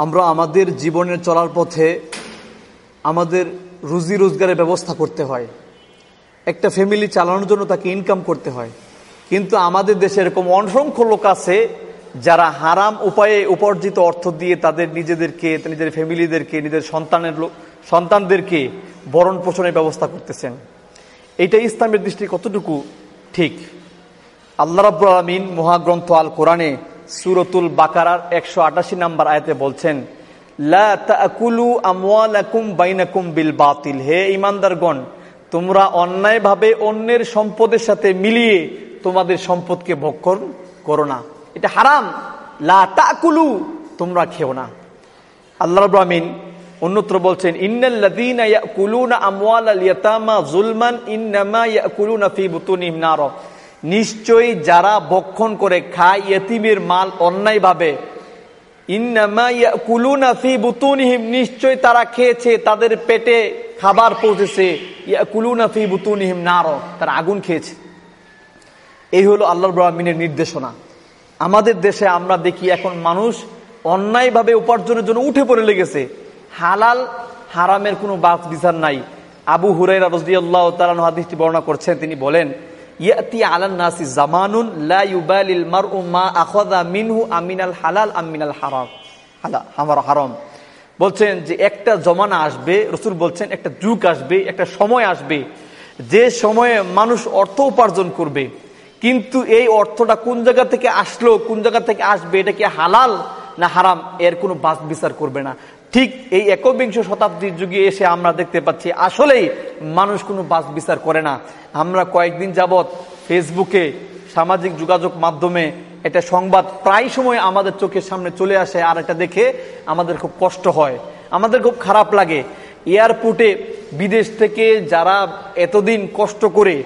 আমরা আমাদের জীবনের চলার পথে আমাদের রুজি রোজগারের ব্যবস্থা করতে হয়। একটা ফ্যামিলি চালানোর জন্য তাকে ইনকাম করতে হয়। কিন্তু আমাদের দেশে এরকম অসংখ্য লোক আছে যারা হারাম উপায়ে উপার্জিত অর্থ দিয়ে তাদের নিজেদেরকে নিজের ফ্যামিলিদেরকে নিজের সন্তানের লোক সন্তানদেরকে বরণ পোষণের ব্যবস্থা করতেছেন। এটা ইসলামের দৃষ্টি কতটুকু ঠিক? আল্লাহ রাব্বুল আলমিন মহাগ্রন্থ আল কোরআনে সুরতুল বাকারার একশো আটাশি নাম্বার আয়তে বলছেন হে ইমানদারগণ তোমরা অন্যায়ভাবে অন্যের সম্পদের সাথে মিলিয়ে তোমাদের সম্পদকে ভক্ষণ করো না। এটা হারাম। লা তাকুলু, তোমরা খেও না। আল্লাহ রাব্বুল অন্যত্র বলছেন ইন্নাল্লাযীনা ইয়াকুলুনা আমওয়ালাল ইয়াতামা যুলমান, ইন্নামা ইয়াকুলুনা ফি বুতুনিহিম নার। নিশ্চয়ই যারা বক্ষণ করে খায় ইয়েতিমের মাল অন্যায়ভাবে। নিশ্চয় তারা খেয়েছে, তাদের পেটে খাবার পৌঁছেছে। বুতুনিহিম তারা আগুন খেয়েছে। এই হলো আল্লাহর ব্রাহ্মিনের নির্দেশনা। আমাদের দেশে আমরা দেখি এখন মানুষ অন্যায়ভাবে উপার্জনের জন্য উঠে পড়ে লেগেছে। হালাল, হারামের কোনো বাস বিচার নাই। আবু হুরাই রাদিয়াল্লাহু তাআলা হাদিসটি বর্ণনা করছেন, তিনি বলেন ইয়াতি আলান নাসি জামানুন লা ইউবালিল মারউ মা আখাযা মিনহু আমিনাল হালাল হারাম হালা হারাম বলছেন যে একটা জমানা আসবে, রসুল বলছেন একটা যুগ আসবে, একটা সময় আসবে। যে সময়ে মানুষ অর্থ উপার্জন করবে, কিন্তু এই অর্থটা কোন জায়গা থেকে আসলো, কোন জায়গা থেকে আসবে, এটা কি হালাল না হারাম, এর কোনো বাস বিচার করবে না। ঠিক এই একবিংশ শতাব্দীর যুগে এসে আমরা দেখতে পাচ্ছি, আসলেই মানুষ কোনো বাস বিচার করে না। আমরা কয়েকদিন যাবৎ ফেসবুকে সামাজিক যোগাযোগ মাধ্যমে এটা সংবাদ প্রায় সময় আমাদের চোখের সামনে চলে আসে আর এটা দেখে আমাদের খুব কষ্ট হয়। আমাদের খুব খারাপ লাগে। এয়ারপোর্টে বিদেশ থেকে যারা এতদিন কষ্ট করে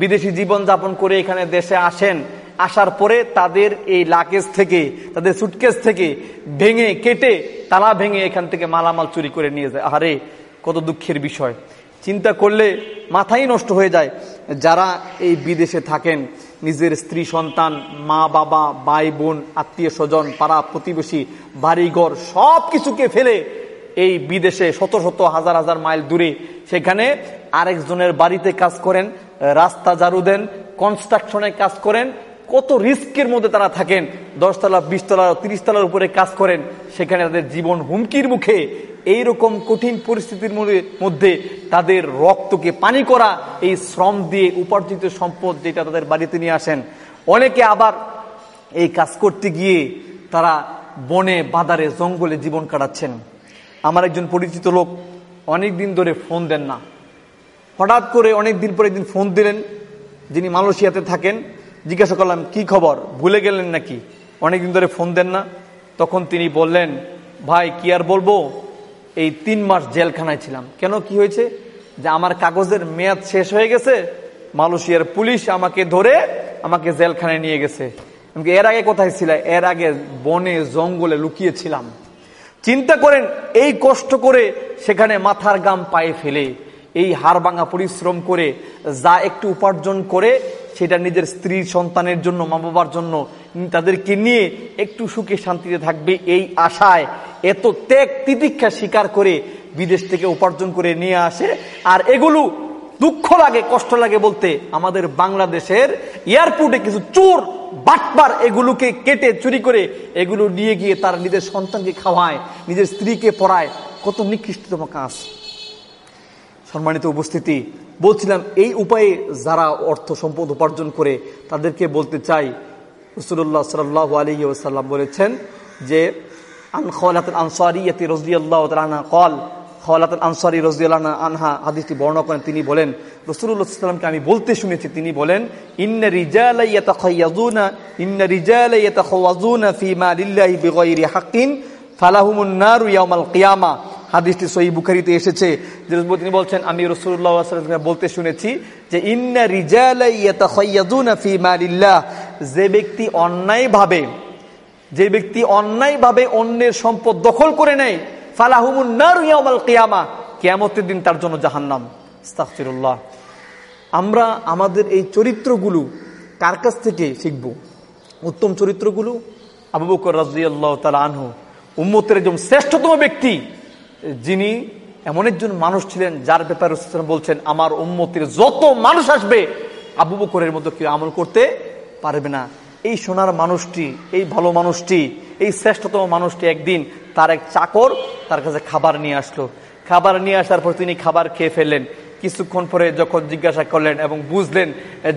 বিদেশি জীবন যাপন করে এখানে দেশে আসেন আসার পরে তাদের এই লাকেজ থেকে, তাদের সুটকেস থেকে ভেঙে, কেটে তালা ভেঙে এখান থেকে মালামাল চুরি করে নিয়ে যায়। আরে কত দুঃখের বিষয়। চিন্তা করলে মাথাই নষ্ট হয়ে যায়। যারা এই বিদেশে থাকেন, নিজের স্ত্রী, সন্তান, মা, বাবা, ভাই, বোন, আত্মীয় স্বজন, পাড়া প্রতিবেশী, বাড়িঘর সব কিছুকে ফেলে এই বিদেশে শত শত হাজার হাজার মাইল দূরে সেখানে আরেকজনের বাড়িতে কাজ করেন, রাস্তা জারু দেন কনস্ট্রাকশনে কাজ করেন কত রিস্কের মধ্যে তারা থাকেন? দশতলা, বিশতলা তিরিশ তলার উপরে কাজ করেন। সেখানে তাদের জীবন হুমকির মুখে। এইরকম কঠিন পরিস্থিতির মধ্যে তাদের রক্তকে পানি করা, এই শ্রম দিয়ে উপার্জিত সম্পদ যেটা তাদের বাড়িতে নিয়ে আসেন। অনেকে আবার এই কাজ করতে গিয়ে তারা বনে, বাদারে, জঙ্গলে জীবন কাটাচ্ছেন। আমার একজন পরিচিত লোক অনেক দিন ধরে ফোন দেন না। হঠাৎ করে অনেক দিন পরে একদিন ফোন দিলেন, যিনি মালয়েশিয়াতে থাকেন। জিজ্ঞাসা করলাম, কি খবর? ভুলে গেলেন নাকি? অনেকদিন ধরে ফোন দেন না। তখন তিনি বললেন, ভাই, কি আর বলব? এই তিন মাস জেলখানায় ছিলাম। কেন, কি হয়েছে? যে আমার কাগজের মেয়াদ শেষ হয়ে গেছে, মালয়েশিয়ার পুলিশ আমাকে ধরে আমাকে জেলখানায় নিয়ে গেছে। এর আগে কোথায় ছিল? এর আগে বনে, জঙ্গলে লুকিয়েছিলাম। চিন্তা করেন, এই কষ্ট করে সেখানে মাথার গাম পায়ে ফেলে। এই হাড় ভাঙা পরিশ্রম করে যা একটু উপার্জন করে সেটা নিজের স্ত্রী সন্তানের জন্য মা বাবার জন্য, তাদেরকে নিয়ে একটু সুখে শান্তিতে থাকবে এই আশায়। এত ত্যাগ তিতিক্ষা স্বীকার করে বিদেশ থেকে উপার্জন করে নিয়ে আসে। আর এগুলো দুঃখ লাগে, কষ্ট লাগে বলতে আমাদের বাংলাদেশের এয়ারপোর্টে কিছু চোর বাটবার এগুলোকে কেটে, চুরি করে এগুলো নিয়ে গিয়ে তার নিজের সন্তানকে খাওয়ায়, নিজের স্ত্রীকে পড়ায়। কত নিকৃষ্টতম কাজ। সম্মানিত উপস্থিতি, বলছিলাম এই উপায়ে যারা অর্থ সম্পদ উপার্জন করে তাদেরকে বলতে চাই রসুল্লাহ সাল্লাহ আলী ওসাল্লাম বলেছেন যে, আন খালাত আনসারিয়াতি রজদিয়াল্লাহ তালা কল খালাত আনসারি রজদিয়াল্লাহ আনহা হাদিসটি বর্ণনা করেন, তিনি বলেন রসুল্লাহ সাল্লামকে আমি বলতে শুনেছি, তিনি বলেন, ইন্না রিজালা ইয়াতাখায়াযুনা ইন্না রিজালা ইয়াতাখাওয়াযুনা ফি মালিল্লাহি বিগাইরি হাক্কিন, ফালাহুমুন নারু ইয়াউমাল কিয়ামা। হাদিসটি সহি বুখারিতে এসেছে, যে তিনি বলছেন, আমি রসুল্লাহ বলতে শুনেছি যে, ইন্না রিজালা ফি মালিল্লাহ যে ব্যক্তি অন্যায়ভাবে, যে ব্যক্তি অন্যায়ভাবে অন্যের সম্পদ দখল করে নেয়, ফালাহুমুন নারু ইয়াউমাল কিয়ামা কিয়ামতের দিন তার জন্য জাহান্নাম। আস্তাগফিরুল্লাহ। আমরা আমাদের এই চরিত্রগুলো কার কাছ থেকে শিখব? উত্তম চরিত্রগুলো? আবু বকর রাজিয়াল্লাহ তালা আনহু। উম্মতের একজন শ্রেষ্ঠতম ব্যক্তি যিনি এমন একজন মানুষ ছিলেন যার ব্যাপারে বলছেন, আমার উম্মতির যত মানুষ আসবে, আবু বকরের মতো কেউ আমল করতে পারবে না। এই সোনার মানুষটি, এই ভালো মানুষটি, এই শ্রেষ্ঠতম মানুষটি একদিন তার এক চাকর তার কাছে খাবার নিয়ে আসলো। খাবার নিয়ে আসার পর তিনি খাবার খেয়ে ফেললেন। কিছুক্ষণ পরে যখন জিজ্ঞাসা করলেন এবং বুঝলেন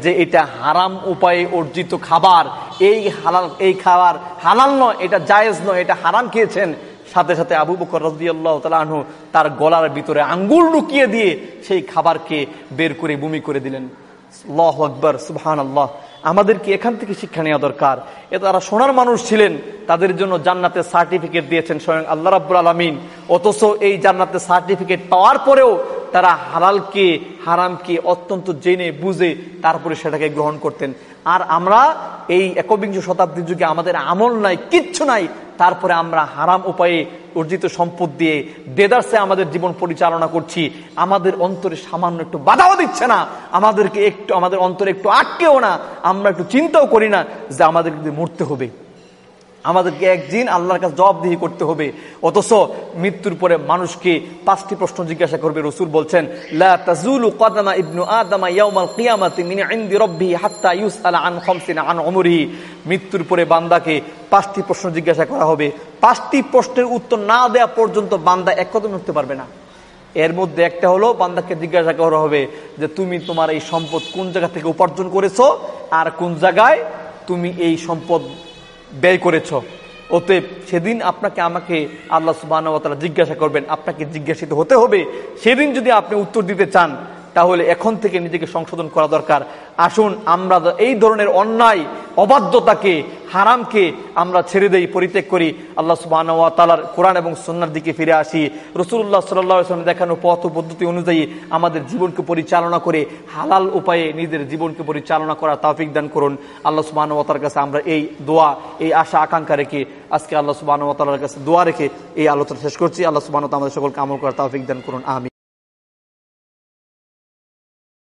যে এটা হারাম উপায়ে অর্জিত খাবার, এই হালাল, এই খাবার হালাল নয়, এটা জায়েজ নয়, এটা হারাম খেয়েছেন সাথে সাথে আবু বকর রাজিয়াল্লাহ আনহু তার গলার ভিতরে আঙ্গুল লুকিয়ে দিয়ে সেই খাবারকে বের করে বমি করে দিলেন। লহ আকবর সুবহান আল্লাহ আমাদেরকে এখান থেকে শিক্ষা নেওয়া দরকার। এ তারা সোনার মানুষ ছিলেন, তাদের জন্য জান্নাতের সার্টিফিকেট দিয়েছেন স্বয়ং আল্লাহ রাবুল আলমিন। অথচ এই জান্নাতের সার্টিফিকেট পাওয়ার পরেও তারা হালালকে হারামকে অত্যন্ত জেনে বুঝে তারপরে সেটাকে গ্রহণ করতেন। আর আমরা এই একবিংশ শতাব্দীর যুগে আমাদের আমল নাই, কিচ্ছু নাই, তারপরে আমরা হারাম উপায়ে অর্জিত সম্পদ দিয়ে দেদার্সে আমাদের জীবন পরিচালনা করছি। আমাদের অন্তরে সামান্য একটু বাধাও দিচ্ছে না, আমাদেরকে একটু, আমাদের অন্তরে একটু আটকেও না, আমরা একটু চিন্তাও করি না যে আমাদেরকে মরতে হবে। আমাদেরকে একদিন আল্লাহর কাছে জবাবদিহি করতে হবে। অথচ মৃত্যুর পরে মানুষকে পাঁচটি প্রশ্ন জিজ্ঞাসা করবে রসুল বলছেন মৃত্যুর পরে বান্দাকে পাঁচটি প্রশ্ন জিজ্ঞাসা করা হবে। পাঁচটি প্রশ্নের উত্তর না দেওয়া পর্যন্ত বান্দা এক কদম উঠতে পারবে না। এর মধ্যে একটা হলো, বান্দাকে জিজ্ঞাসা করা হবে যে, তুমি তোমার এই সম্পদ কোন জায়গা থেকে উপার্জন করেছ? আর কোন জায়গায় তুমি এই সম্পদ ব্যয় করেছ। অতএব সেদিন আপনাকে আমাকে আল্লাহ সুবাহ জিজ্ঞাসা করবেন, আপনাকে জিজ্ঞাসিত হতে হবে। সেদিন যদি আপনি উত্তর দিতে চান তাহলে এখন থেকে নিজেকে সংশোধন করা দরকার। আসুন, আমরা এই ধরনের অন্যায়, অবাধ্যতাকে, হারামকে আমরা ছেড়ে দেই, পরিত্যাগ করি। আল্লাহ সুবাহ কোরআন এবং সন্ন্যার দিকে ফিরে আসি। রসুল্লাহ সাল্লাম দেখানো পথ পদ্ধতি অনুযায়ী আমাদের জীবনকে পরিচালনা করে হালাল উপায়ে নিজের জীবনকে পরিচালনা করার তাফিক দান করুন। আল্লাহ সুবাহ তার কাছে আমরা এই দোয়া, এই আশা, আকাঙ্ক্ষা রেখে আজকে আল্লাহ সুবাহ কাছে দোয়া রেখে এই আলোচনা শেষ করছি। আল্লাহ সুবাহ আমাদের সকলকে আমল করার তাফিক দান করুন। আমি